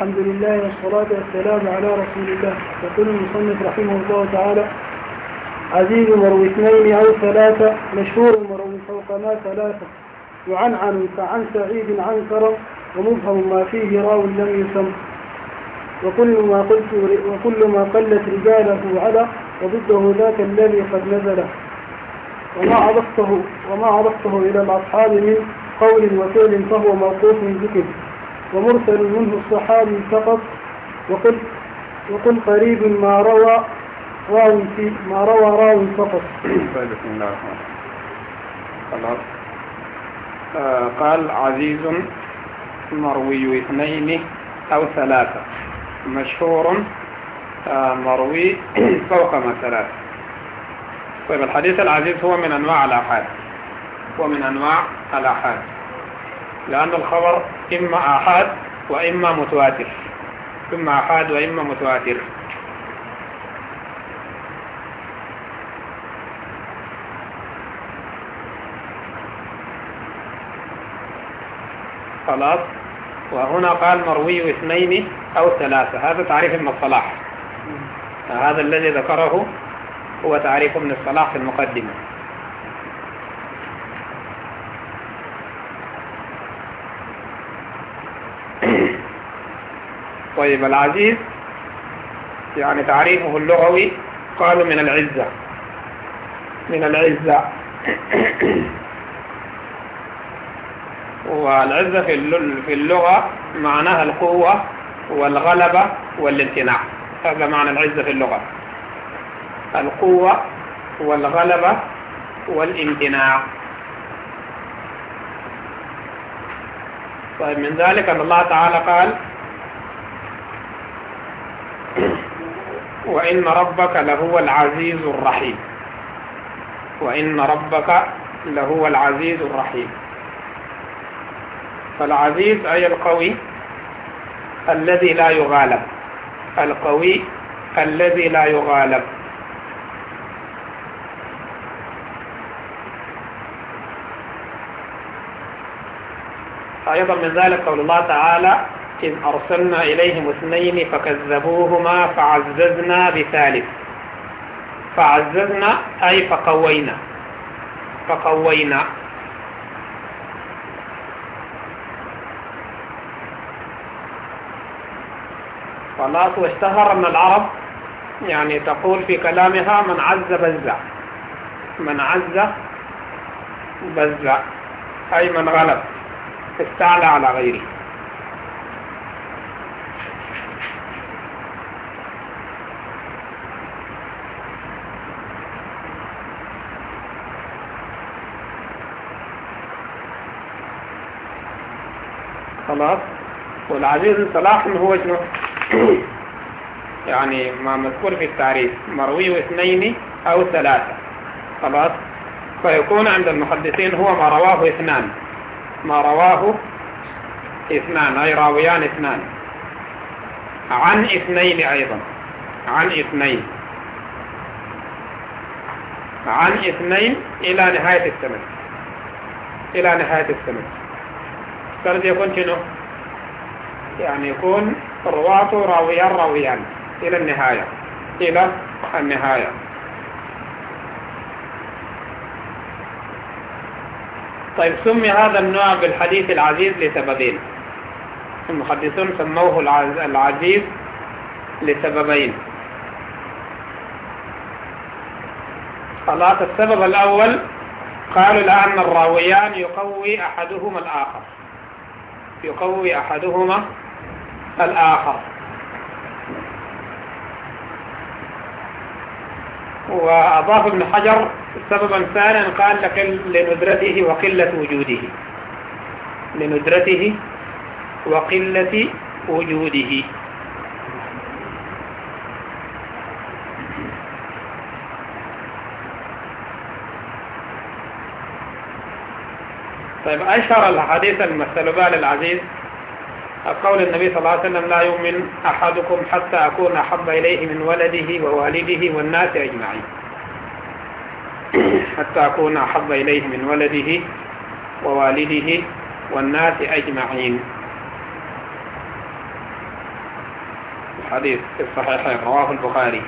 الحمد لله والصلاة والسلام على رسول الله. يقول المصنف رحمه الله تعالى عزيز مروي اثنين أو ثلاثة مشهور مروي فوق ما ثلاثة. يعنعن كعن سعيد عن كرم ومفهم ما فيه راو لم يسم. وكل ما قلت وكل ما قلت رجاله على وضده ذاك الذي قد نزل وما عرفته وما عرفته إلى الأصحاب من قول وفعل فهو موقوف ذكر. ومرسل منه الصحابي فقط وقل وقل قريب ما روى راو في ما روى راو فقط. بسم الله الرحمن آه قال عزيز مروي اثنين أو ثلاثة. مشهور آه مروي فوق ما ثلاثة. طيب الحديث العزيز هو من أنواع الآحاد. هو من أنواع الآحاد. لأن الخبر إما آحاد وإما متواتر. إما آحاد وإما متواتر. خلاص. وهنا قال مروي اثنين أو ثلاثة. هذا تعريف ابن الصلاح. هذا الذي ذكره هو تعريف ابن الصلاح في المقدمة. طيب العزيز. يعني تعريفه اللغوي قالوا من العزة. من العزة. والعزة في اللغة معناها القوة والغلبة والامتناع. هذا معنى العزة في اللغة. القوة والغلبة والامتناع. طيب من ذلك أن الله تعالى قال وإن ربك لهو العزيز الرحيم. وإن ربك لهو العزيز الرحيم. فالعزيز أي القوي الذي لا يغالب. القوي الذي لا يغالب. أيضا من ذلك قول الله تعالى إذ أرسلنا إليهم اثنين فكذبوهما فعززنا بثالث. فعززنا أي فقوينا. فقوينا. خلاص واشتهر أن العرب. يعني تقول في كلامها من عز بزع. من عز بزع. أي من غلب. استعلى على غيره. خلاص والعزيز صلاح هو شنو؟ يعني ما مذكور في التعريف مروي اثنين أو ثلاثة. خلاص؟ فيكون عند المحدثين هو ما رواه اثنان. ما رواه اثنان أي راويان اثنان. عن اثنين أيضا. عن اثنين. عن اثنين إلى نهاية السنة إلى نهاية السنة فرد يكون شنو؟ يعني يكون رواته راويان راويان إلى النهاية إلى النهاية. طيب سمي هذا النوع بالحديث العزيز لسببين. المحدثون سموه العزيز لسببين. خلاص السبب الأول قالوا لأن الراويان يقوي أحدهما الآخر. يقوي أحدهما الآخر. وأضاف ابن حجر سببا ثانيا قال لندرته وقلة وجوده. لندرته وقلة وجوده. طيب أشهر الحديث المثل بال العزيز قول النبي صلى الله عليه وسلم لا يؤمن أحدكم حتى أكون أحب إليه من ولده ووالده والناس أجمعين. حتى أكون أحب إليه من ولده ووالده والناس أجمعين. حديث في الصحيحين رواه البخاري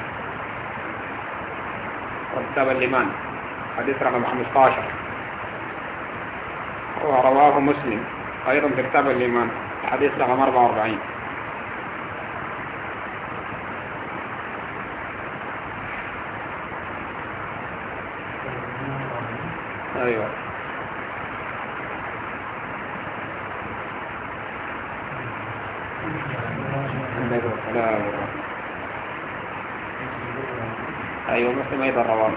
وكتاب الإيمان حديث رقم 15 ورواه مسلم أيضا في كتاب الإيمان حديث رقم 44 أيوة. لا أيوة مسلم أيضا رواه.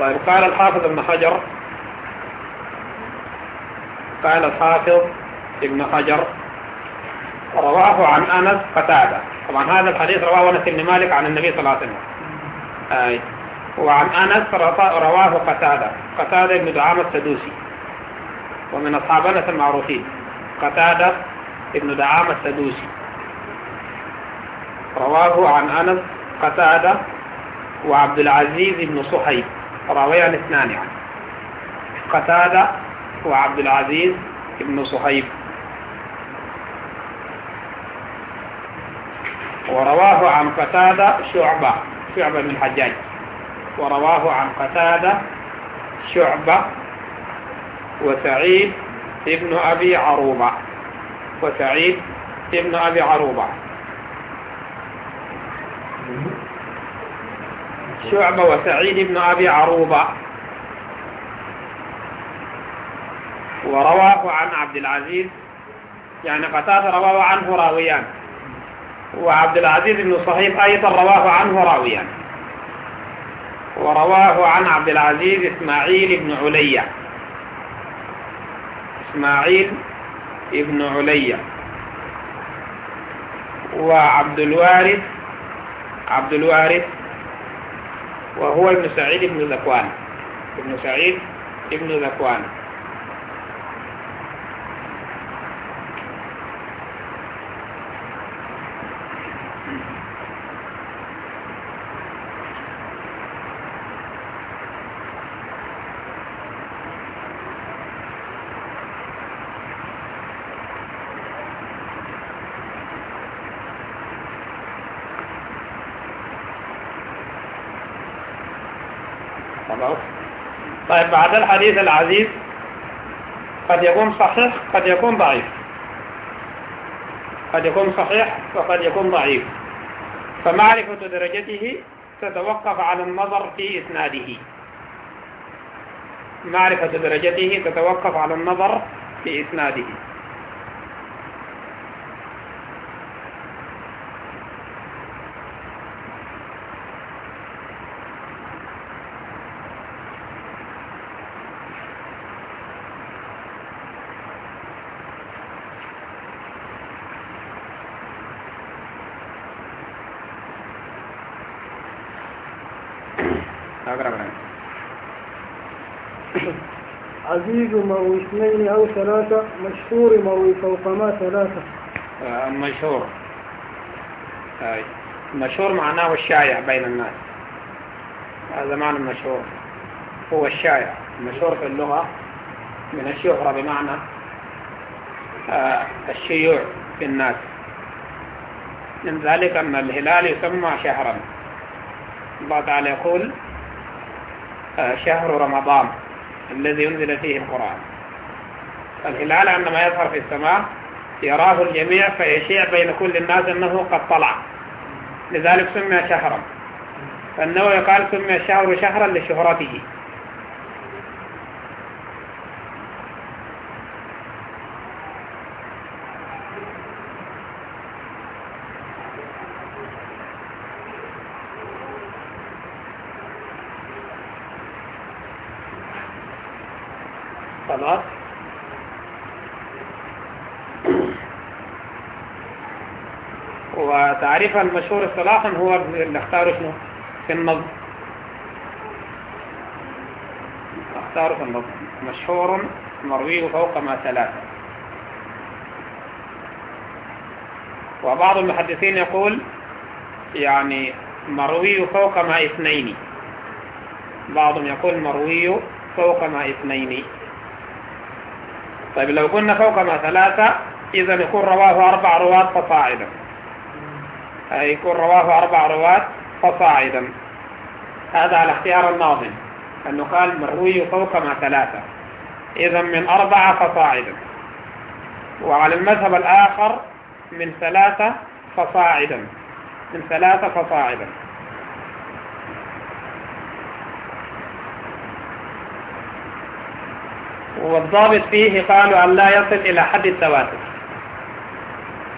طيب قال الحافظ ابن حجر قال الحافظ ابن حجر رواه عن أنس قتادة. طبعا هذا الحديث رواه أنس بن مالك عن النبي صلى الله عليه وسلم. أي. وعن أنس رواه قتادة. قتادة بن دعامة السدوسي. ومن أصحاب أنس المعروفين. قتادة بن دعامة السدوسي. رواه عن أنس قتادة وعبد العزيز بن صحيب راويان اثنان يعني. قتادة وعبد العزيز بن صهيب. ورواه عن قتادة شعبة شعبة بن الحجاج. ورواه عن قتادة شعبة وسعيد ابن أبي عروبة. وسعيد ابن أبي عروبة. شعبة وسعيد ابن أبي عروبة. ورواه عن عبد العزيز. يعني قتادة رواه عنه راويان. وعبد العزيز بن صهيب أيضا رواه عنه راويان. ورواه عن عبد العزيز إسماعيل بن عليا إسماعيل بن عليا وعبد الوارث عبد الوارث وهو ابن سعيد بن ذكوان. ابن سعيد بن ذكوان. طيب بعد الحديث العزيز قد يكون صحيح قد يكون ضعيف. قد يكون صحيح وقد يكون ضعيف. فمعرفة درجته تتوقف على النظر في إسناده. معرفة درجته تتوقف على النظر في إسناده. عزيز مروي اثنين أو ثلاثة مشهور مروي فوق ما ثلاثة. آه، مشهور. هاي مشهور معناه الشائع بين الناس. هذا معنى المشهور هو الشائع. المشهور في اللغة من الشهرة بمعنى آه، الشيوع في الناس. من ذلك أن الهلال يسمى شهرا. الله تعالى يقول آه، شهر رمضان. الذي ينزل فيه القرآن. الهلال عندما يظهر في السماء يراه الجميع فيشيع بين كل الناس أنه قد طلع. لذلك سمي شهرا. فالنووي قال سمي الشهر شهرا لشهرته خلاص وتعريف المشهور اصطلاحا هو اللي اختاره شنو؟ في النظم. اختاره في النظم. مشهور مروي فوق ما ثلاثة وبعض المحدثين يقول يعني مروي فوق ما اثنين. بعضهم يقول مروي فوق ما اثنين. طيب لو قلنا فوق ما ثلاثة إذا يكون رواه أربع رواة فصاعدا يكون رواه أربع رواة فصاعدا هذا على اختيار الناظم أنه قال مروي فوق ما ثلاثة. إذا من أربعة فصاعدا وعلى المذهب الآخر من ثلاثة فصاعدا من ثلاثة فصاعدا والضابط فيه قالوا أن لا يصل إلى حد التواتر.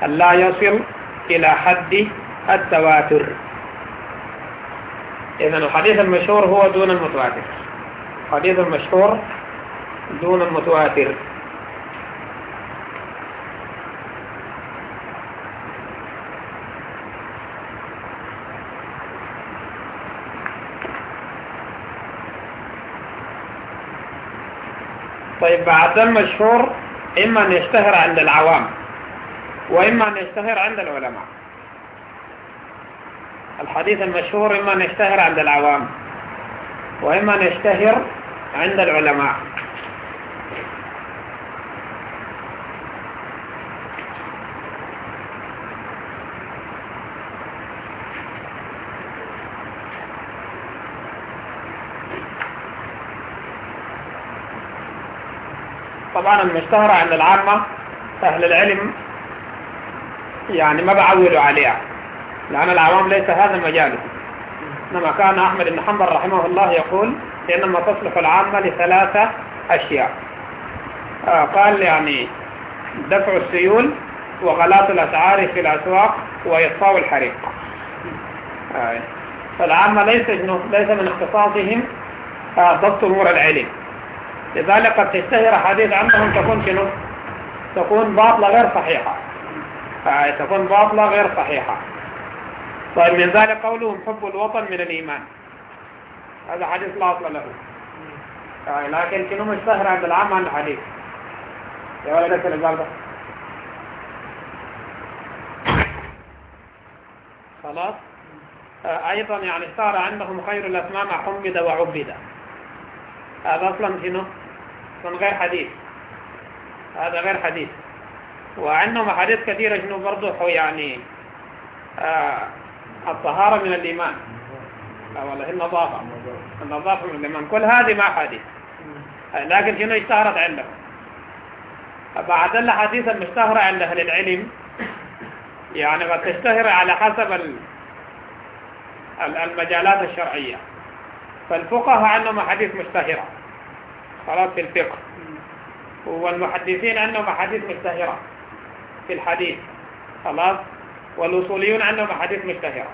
أن لا يصل إلى حد التواتر. إذن الحديث المشهور هو دون المتواتر. الحديث المشهور دون المتواتر. طيب بعد المشهور إما أن يشتهر عند العوام. وإما أن يشتهر عند العلماء. الحديث المشهور إما أن يشتهر عند العوام وإما أن يشتهر عند العلماء. طبعا المشتهرة عند العامة أهل العلم يعني ما بعولوا عليها. لأن العوام ليس هذا مجاله. إنما كان أحمد بن حنبل رحمه الله يقول إنما تصلح العامة لثلاثة أشياء. آه قال يعني دفع السيول وغلاط الأسعار في الأسواق وإطفاء الحريق. آه. فالعامة ليس, ليس من اختصاصهم آه ضبط أمور العلم. لذلك قد تشتهر حديث عنهم تكون شنو؟ تكون باطلة غير صحيحة. آه تكون باطلة غير صحيحة. طيب من ذلك قولهم حب الوطن من الإيمان. هذا حديث لا أصل له. آه لكن شنو مشتهر عند العام؟ عن الحديث. يا ولد قال ده خلاص؟ آه أيضا يعني صار عندهم خير الأسماء ما حمد وعبد. هذا أصلا شنو؟ من غير حديث. هذا غير حديث. وعندهم حديث كثيرة شنو برضه يعني آه الطهارة من الإيمان. والله النظافة النظافة من الإيمان. كل هذه ما حديث لكن شنو اشتهرت عندهم؟ بعد الحديث المشتهرة عند أهل العلم. يعني قد تشتهر على حسب المجالات الشرعية. فالفقهاء عندهم حديث مشتهرة. خلاص في الفقه. والمحدثين عندهم حديث مشتهرة. في الحديث. خلاص؟ والوصوليون عندهم حديث مشتهرة.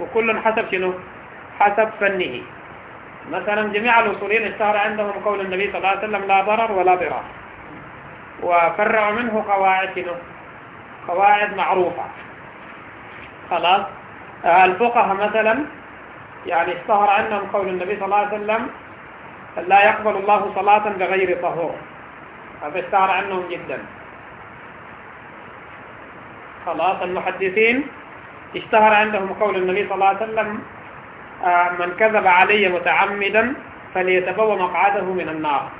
وكل حسب شنو؟ حسب فنه. مثلا جميع الوصوليين اشتهر عندهم قول النبي صلى الله عليه وسلم لا ضرر ولا ضرار. وفرعوا منه قواعد شنو؟ قواعد معروفة. خلاص؟ الفقهاء مثلا يعني اشتهر عنهم قول النبي صلى الله عليه وسلم لا يقبل الله صلاة بغير طهور. هذا اشتهر عنهم جدا. خلاص المحدثين. اشتهر عندهم قول النبي صلى الله عليه وسلم آه من كذب علي متعمدا فليتبوى مقعده من النار.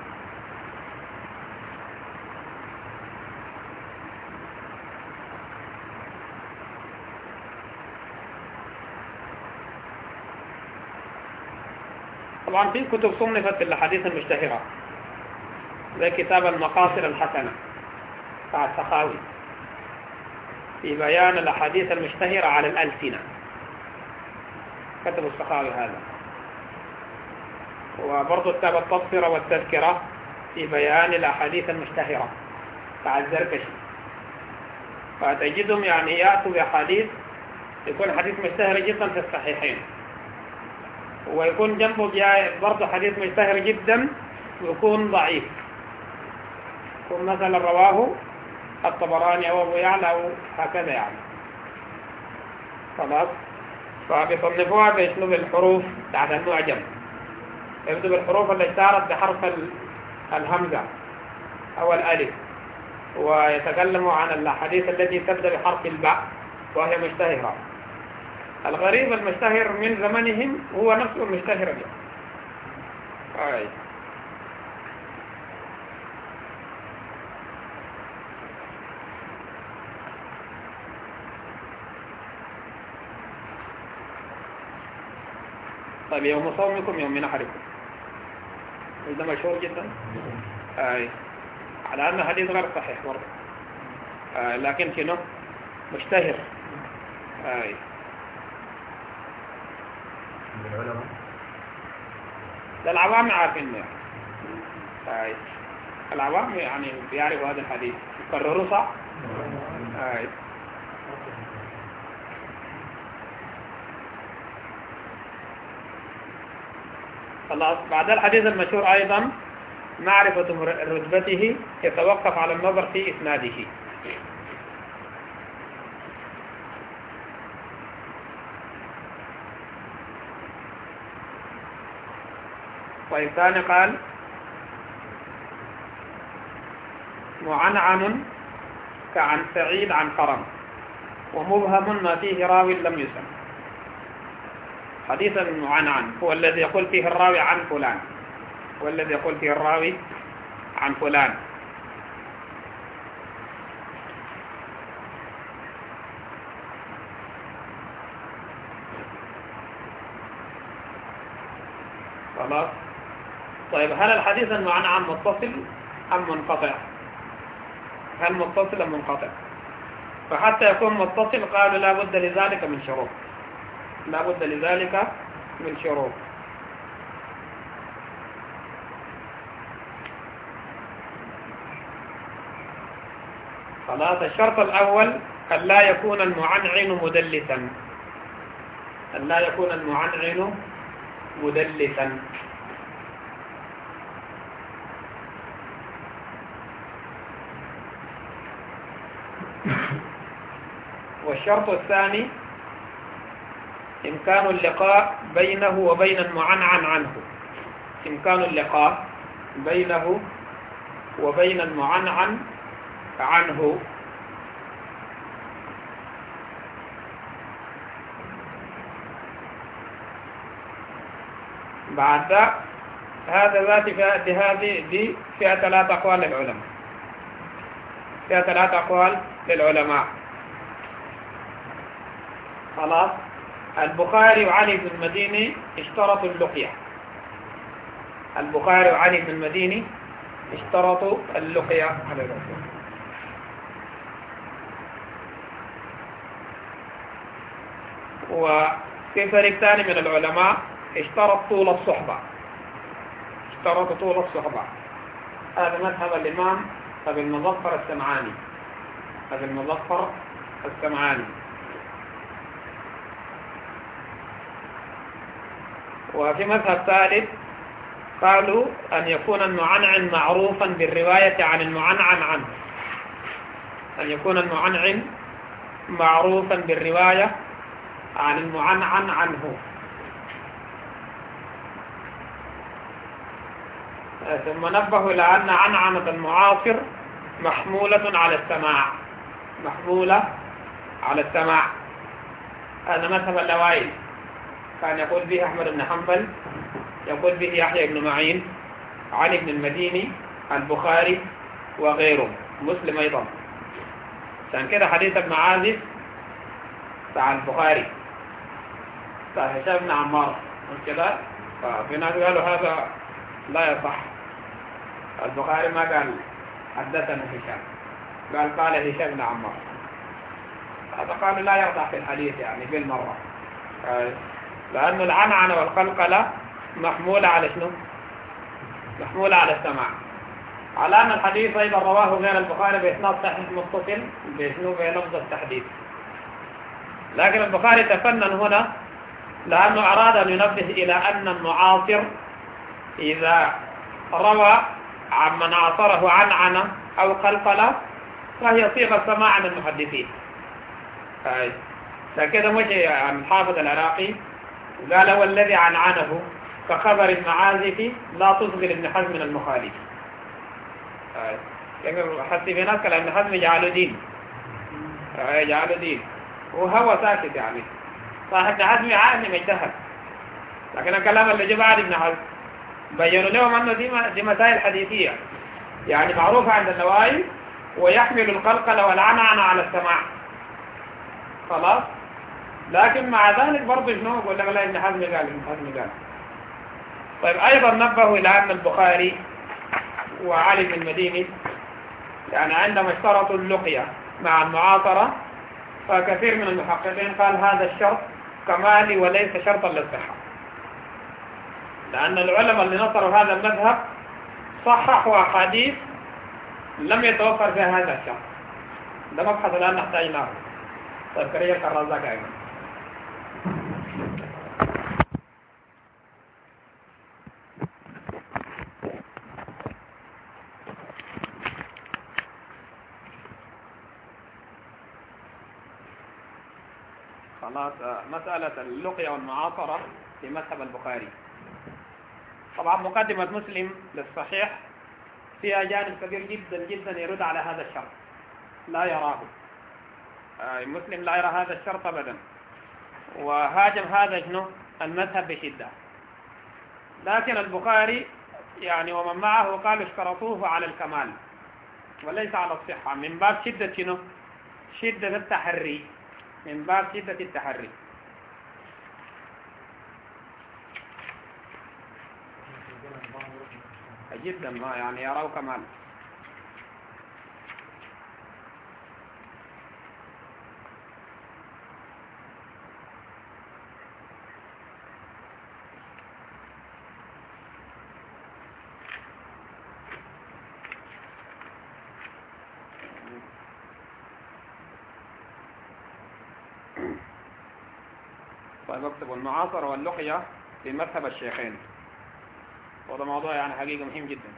طبعا في كتب صنفت في الأحاديث المشتهرة زي كتاب المقاصر الحسنة بتاع السخاوي. في بيان الأحاديث المشتهرة على الألسنة. كتب السخاوي هذا. وبرضه كتاب التبصرة والتذكرة في بيان الأحاديث المشتهرة. بتاع الزركشي فتجدهم يعني يأتوا بأحاديث يكون حديث مشتهر جدا في الصحيحين. ويكون جنبه برضه حديث مشتهر جدا ويكون ضعيف. يكون مثلا رواه الطبراني أو أبو يعلى أو هكذا يعني. خلاص؟ فبيصنفوها بأسلوب الحروف بتاعت المعجم. يبدو بالحروف اللي اشتهرت بحرف الهمزة أو الألف. ويتكلموا عن الحديث التي تبدأ بحرف الباء وهي مشتهرة. الغريب المشتهر من زمنهم هو نفسه المشتهر اليوم آه. طيب يوم صومكم يوم نحركم ده مشهور جدا آه. على أن الحديث غير صحيح برضه آه. لكن شنو مشتهر آه. العوام عارفين آه. العوام يعني بيعرفوا هذا الحديث يكرروا صح آه. خلاص. بعد الحديث المشهور أيضا معرفة رتبته يتوقف على النظر في إسناده. طيب ثاني قال معنعن كعن سعيد عن كرم ومبهم ما فيه راوي لم يسم حديث معنعن هو الذي يقول فيه الراوي عن فلان. والذي يقول فيه الراوي عن فلان. خلاص. طيب هل الحديث المعنعن متصل أم منقطع؟ هل متصل أم منقطع؟ فحتى يكون متصل قالوا لا بد لذلك من شروط. لا بد لذلك من شروط. خلاص الشرط الأول أن لا يكون المعنعن مدلسا. أن لا يكون المعنعن مدلسا. والشرط الثاني إمكان اللقاء بينه وبين المعنعن عنه. إمكان اللقاء بينه وبين المعنعن عنه. بعد هذا ذات هذه دي فئة ثلاث أقوال للعلماء. فئة ثلاث أقوال للعلماء. خلاص؟ البخاري وعلي بن المديني اشترطوا اللقية. البخاري وعلي بن المديني اشترطوا اللقية على الرسول. وفي فريق ثاني من العلماء اشترط طول الصحبة. اشترط طول الصحبة. هذا مذهب الإمام أبي المظفر السمعاني. أبي المظفر السمعاني. وفي مذهب ثالث قالوا أن يكون المعنعن معروفا بالرواية عن المعنعن عنه. أن يكون المعنعن معروفا بالرواية عن المعنعن عنه. ثم نبه إلى أن عنعنة المعاصر محمولة على السماع. محمولة على السماع. هذا مذهب الأوائل كان يقول به أحمد بن حنبل يقول به يحيى بن معين علي بن المديني البخاري وغيره مسلم أيضا. عشان كده حديث ابن عازف بتاع البخاري بتاع هشام بن عمار مش كده؟ ففي ناس قالوا هذا لا يصح. البخاري ما قال حدثنا هشام قال قال هشام بن عمار. هذا قالوا لا يرضى في الحديث يعني بالمرة. لأن العنعنة والقلقلة محمولة على شنو؟ محمولة على السماع. على أن الحديث أيضا رواه غير البخاري بإسناد صحيح متصل بشنو بلفظ التحديث لكن البخاري تفنن هنا لأنه أراد أن ينبه إلى أن المعاصر إذا روى عن من عاصره عنعنة أو قلقلة فهي صيغة سماع عن المحدثين مشي عن الحافظ العراقي. قال هو الذي عنعنه كخبر المعازف لا تصغر ابن حزم من المخالف. حسي في ناس كلام ابن حزم جعله دين. جعله دين. وهو ساكت يعني. صاحب ابن حزم عالم اجتهد. لكن الكلام اللي جاء بعد ابن حزم بينوا لهم أنه دي دي مسائل حديثية. يعني معروفة عند النوائي ويحمل القلقله والعنعنه على السماع. خلاص؟ لكن مع ذلك برضه شنو؟ يقول لك لا ابن حزم قال ابن حزم قال طيب أيضا نبهوا إلى أن البخاري وعلي بن المديني يعني عندما اشترطوا اللقية مع المعاصرة فكثير من المحققين قال هذا الشرط كمالي وليس شرطا للصحة. لأن العلماء اللي نصروا هذا المذهب صححوا أحاديث لم يتوفر فيها هذا الشرط. ده مبحث الآن نحتاج له طيب كريه الرزاق أيضا خلاص مسألة اللقية والمعاصرة في مذهب البخاري. طبعا مقدمة مسلم للصحيح فيها جانب كبير جدا جدا يرد على هذا الشرط. لا يراه. آه، مسلم لا يرى هذا الشرط أبدا. وهاجم هذا شنو؟ المذهب بشدة. لكن البخاري يعني ومن معه قالوا اشترطوه على الكمال. وليس على الصحة. من باب شدة شنو؟ شدة التحري. من باب شدة التحري. جدا ما يعني يروا كمال المعاصرة واللقية في مذهب الشيخين. وهذا موضوع يعني حقيقة مهم جدا.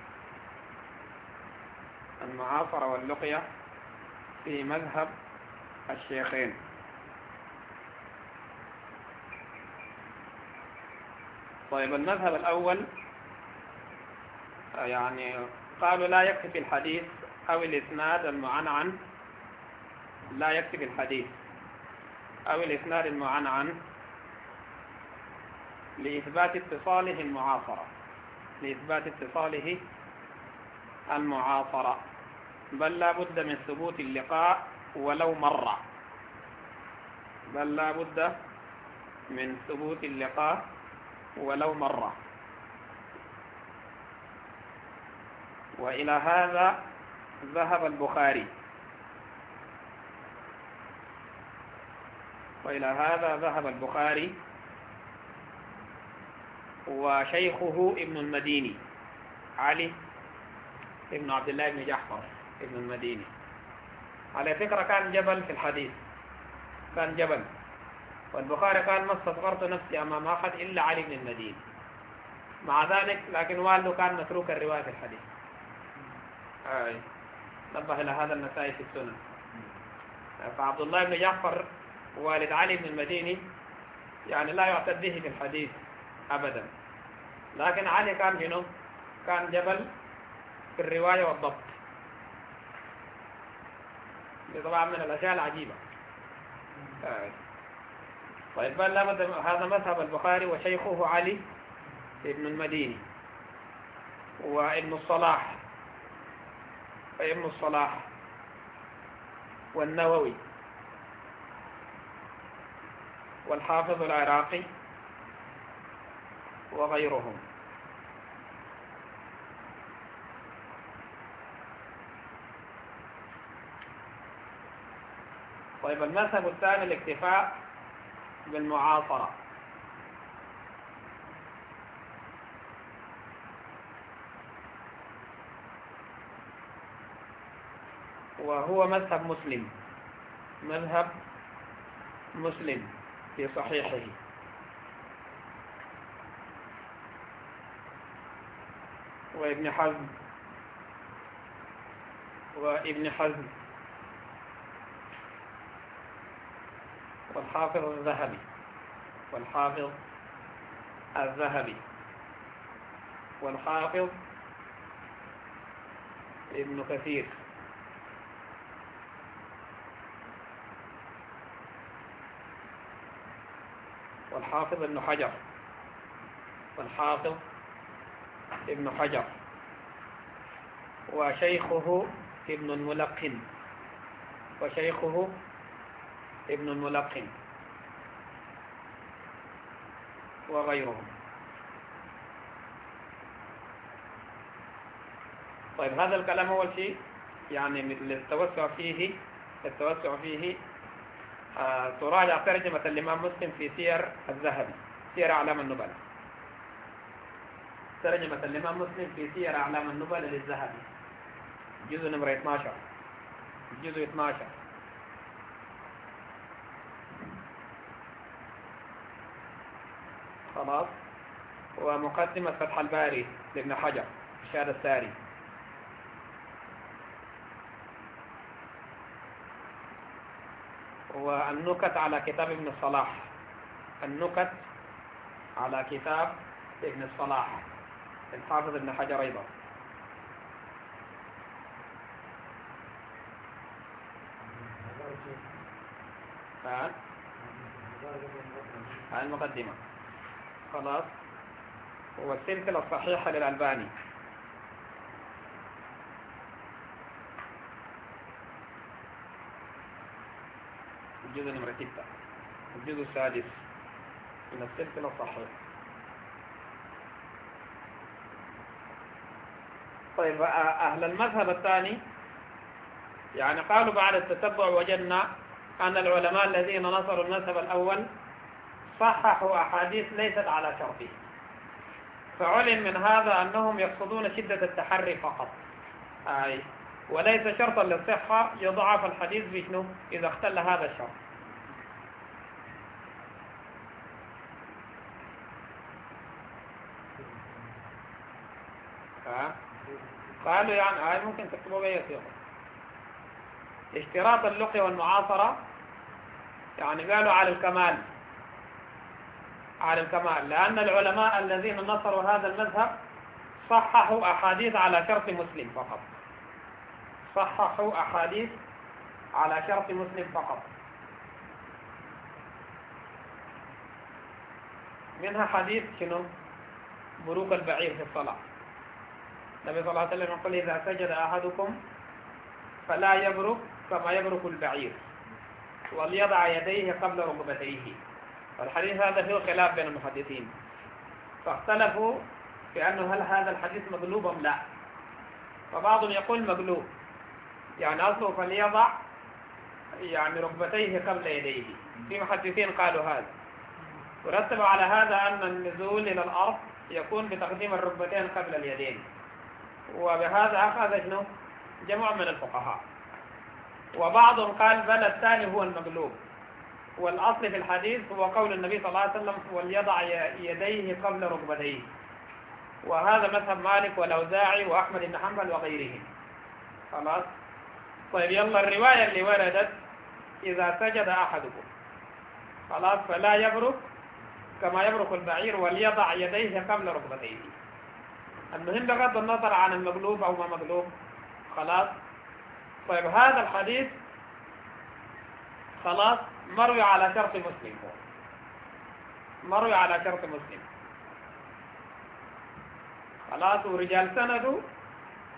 المعاصرة واللقية في مذهب الشيخين. طيب المذهب الأول يعني قالوا لا في الحديث أو الإسناد المعنعن. لا في الحديث أو الإسناد المعنعن. لإثبات اتصاله المعاصرة. لإثبات اتصاله المعاصرة. بل لا بد من ثبوت اللقاء ولو مرة بل لا بد من ثبوت اللقاء ولو مرة وإلى هذا ذهب البخاري. وإلى هذا ذهب البخاري وشيخه ابن المديني. علي ابن عبد الله بن جعفر ابن المديني. على فكرة كان جبل في الحديث. كان جبل. والبخاري قال ما استصغرت نفسي أمام أحد إلا علي بن المديني. مع ذلك لكن والده كان متروك الرواية في الحديث. آه. نبه إلى هذا النسائي في السنة فعبد الله بن جعفر والد علي بن المديني يعني لا يعتد به في الحديث أبدا. لكن علي كان شنو كان جبل في الرواية والضبط طبعا من الأشياء العجيبة. طيب هذا مذهب البخاري وشيخه علي ابن المديني وابن الصلاح وابن الصلاح والنووي والحافظ العراقي وغيرهم. طيب المذهب الثاني الاكتفاء بالمعاصرة. وهو مذهب مسلم. مذهب مسلم في صحيحه. وابن حزم. وابن حزم. والحافظ الذهبي. والحافظ الذهبي. والحافظ ابن كثير. والحافظ ابن حجر. والحافظ ابن حجر وشيخه ابن الملقن وشيخه ابن الملقن وغيرهم. طيب هذا الكلام أول شيء يعني التوسع فيه التوسع فيه آه، تراجع ترجمة الإمام مسلم في سير الذهبي سير أعلام النبلاء. ترجمة الإمام مسلم في سير أعلام النبل للذهبي جزء نمرة 12 جزء 12 خلاص. ومقدمة فتح الباري لابن حجر الشهادة الساري والنكت على كتاب ابن الصلاح النكت على كتاب ابن الصلاح الحافظ ابن حجر أيضا. المقدمة خلاص. والسلسلة الصحيحة للألباني. الجزء نمرة ستة. الجزء السادس. من السلسلة الصحيحة طيب أهل المذهب الثاني يعني قالوا بعد التتبع وجدنا أن العلماء الذين نصروا المذهب الأول صححوا أحاديث ليست على شرطه. فعلم من هذا أنهم يقصدون شدة التحري فقط. أي وليس شرطا للصحة يضعف الحديث بشنو؟ إذا اختل هذا الشرط. قالوا يعني هاي ممكن تكتبوا بأي صيغة اشتراط اللقي والمعاصرة يعني قالوا على الكمال. على الكمال. لأن العلماء الذين نصروا هذا المذهب صححوا أحاديث على شرط مسلم فقط. صححوا أحاديث على شرط مسلم فقط. منها حديث شنو؟ بروك البعير في الصلاة. النبي صلى الله عليه وسلم يقول إذا سجد أحدكم فلا يبرك كما يبرك البعير وليضع يديه قبل ركبتيه والحديث هذا فيه خلاف بين المحدثين فاختلفوا في أنه هل هذا الحديث مقلوب أم لا فبعضهم يقول مقلوب يعني أصله فليضع يعني ركبتيه قبل يديه في محدثين قالوا هذا ورتب على هذا أن النزول إلى الأرض يكون بتقديم الركبتين قبل اليدين وبهذا أخذ شنو جمع من الفقهاء. وبعضهم قال بل الثاني هو المقلوب والأصل في الحديث هو قول النبي صلى الله عليه وسلم وليضع يديه قبل ركبتيه. وهذا مذهب مالك والأوزاعي وأحمد بن حنبل وغيرهم. خلاص؟ طيب يلا الرواية اللي وردت إذا سجد أحدكم. خلاص؟ فلا يبرك كما يبرك البعير وليضع يديه قبل ركبتيه. المهم بغض النظر عن المغلوب أو ما مغلوب. خلاص؟ طيب هذا الحديث خلاص مروي على شرط مسلم. مروي على شرط مسلم. خلاص ورجال سنده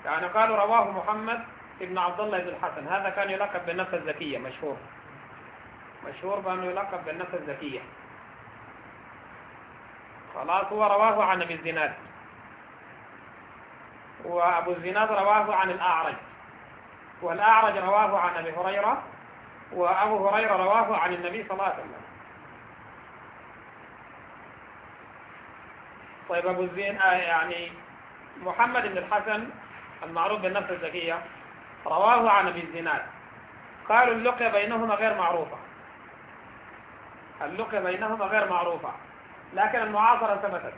يعني قالوا رواه محمد ابن عبد الله بن الحسن. هذا كان يلقب بالنفس الزكية مشهور. مشهور بأنه يلقب بالنفس الزكية. خلاص هو رواه عن ابي الزناد وابو الزناد رواه عن الأعرج والأعرج رواه عن أبي هريرة وأبو هريرة رواه عن النبي صلى الله عليه وسلم. طيب أبو الزين آه يعني محمد بن الحسن المعروف بالنفس الزكية رواه عن أبي الزناد. قالوا اللقية بينهما غير معروفة. اللقية بينهما غير معروفة لكن المعاصرة ثبتت.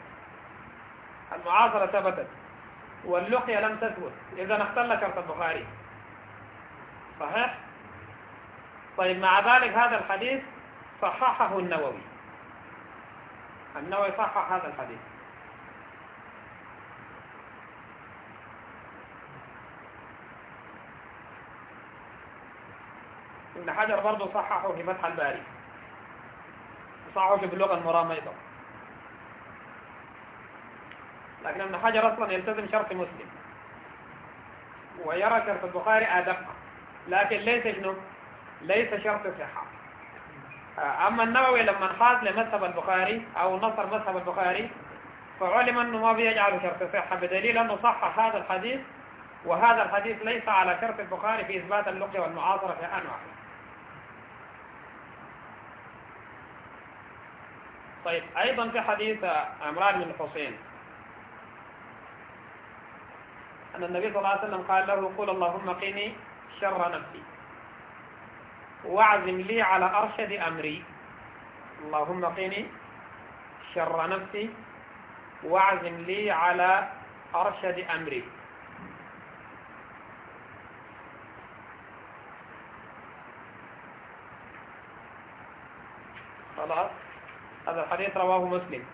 المعاصرة ثبتت. واللقية لم تثبت. إذا اختل شرط البخاري. صحيح؟ طيب مع ذلك هذا الحديث صححه النووي. النووي صحح هذا الحديث. ابن حجر برضه صححه في فتح الباري. صححه في اللغة المرام أيضا لكن ابن حجر أصلا يلتزم شرط مسلم. ويرى شرط البخاري أدق. لكن ليس شنو؟ ليس شرط صحة. أما النووي لما انحاز لمذهب البخاري أو نصر مذهب البخاري فعلم أنه ما بيجعل شرط صحة بدليل أنه صحح هذا الحديث وهذا الحديث ليس على شرط البخاري في إثبات اللقية والمعاصرة في أنواع. طيب أيضا في حديث عمران بن الحسين أن النبي صلى الله عليه وسلم قال له قول اللهم قني شر نفسي واعزم لي على أرشد أمري. اللهم قني شر نفسي واعزم لي على أرشد أمري. خلاص. هذا الحديث رواه مسلم.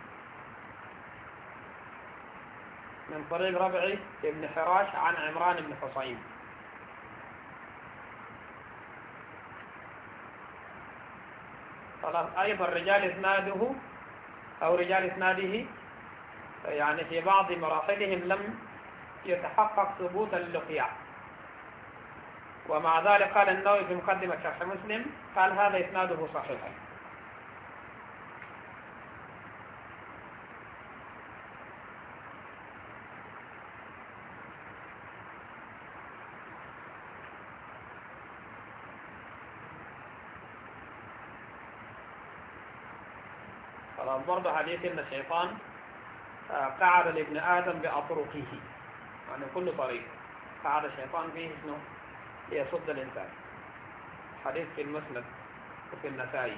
من طريق ربعي بن حراش عن عمران بن حصين. خلاص أيضا رجال إسناده أو رجال إسناده يعني في بعض مراحلهم لم يتحقق ثبوت اللقيا ومع ذلك قال النووي في مقدمة شرح مسلم قال هذا إسناده صحيح خلاص برضه حديث إن الشيطان آه، قعد لابن آدم بأطرقه. يعني كل طريق قعد الشيطان فيه شنو ليصد الإنسان. حديث في المسند وفي النسائي.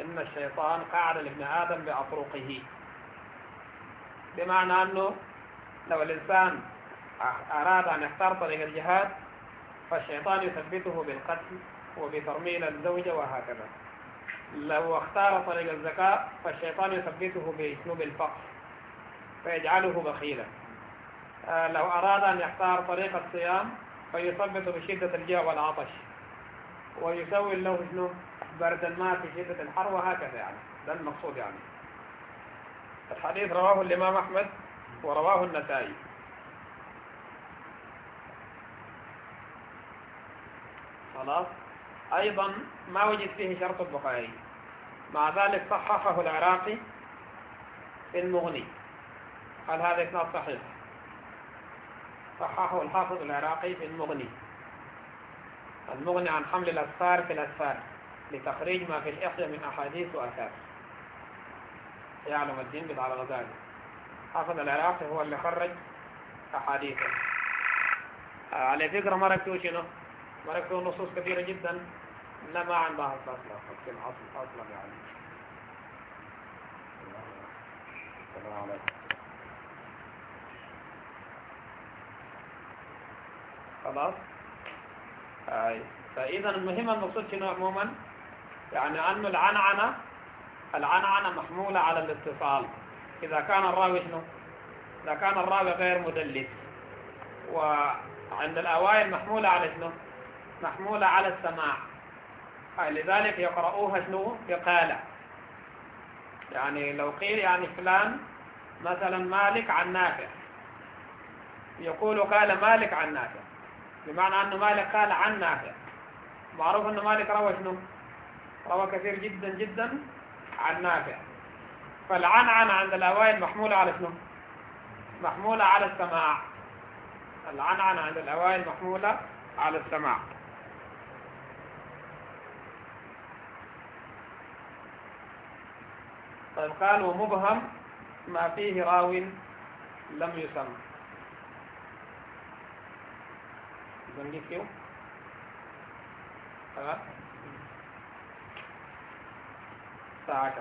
إن الشيطان قعد لابن آدم بأطرقه. بمعنى إنه لو الإنسان أراد أن يختار طريق الجهاد فالشيطان يثبته بالقتل وبترميل الزوجة وهكذا. لو اختار طريق الزكاة فالشيطان يثبته بأسلوب الفقر فيجعله بخيلا. آه، لو أراد أن يختار طريق الصيام فيثبت بشدة الجوع والعطش ويسوي له شنو؟ برد الماء في شدة الحر وهكذا يعني. ده المقصود يعني. الحديث رواه الإمام أحمد ورواه النسائي. خلاص؟ أيضا ما وجد فيه شرط البخاري. مع ذلك صححه العراقي في المغني. قال هذا إسناد صحيح؟ صححه الحافظ العراقي في المغني. المغني عن حمل الأسفار في الأسفار لتخريج ما في الإحياء من أحاديث وأثار. يعلم الدين بضع الغزالي حافظ العراقي هو اللي خرج أحاديثه. على فكرة ما ركتوا شنو؟ مركبوا نصوص كثيرة جدا. لا ما عندها أصلا لكن أصل أصلا يعني. السلام عليكم. خلاص؟ آي. فإذا المهم المقصود شنو عموما؟ يعني أن العنعنة العنعنة محمولة على الاتصال. إذا كان الراوي شنو؟ إذا كان الراوي غير مدلس. وعند الأوائل محمولة على شنو؟ محمولة على السماع. لذلك يقرؤوها شنو؟ بقالة. يعني لو قيل يعني فلان مثلا مالك عن نافع. يقول قال مالك عن نافع. بمعنى أنه مالك قال عن نافع. معروف أنه مالك روى شنو؟ روى كثير جدا جدا عن نافع. فالعنعن عند الأوائل محمولة على شنو؟ محمولة على السماع. العنعن عند الأوائل محمولة على السماع. طيب قال ومبهم ما فيه راو لم يسمى زنجي كيو. ساعة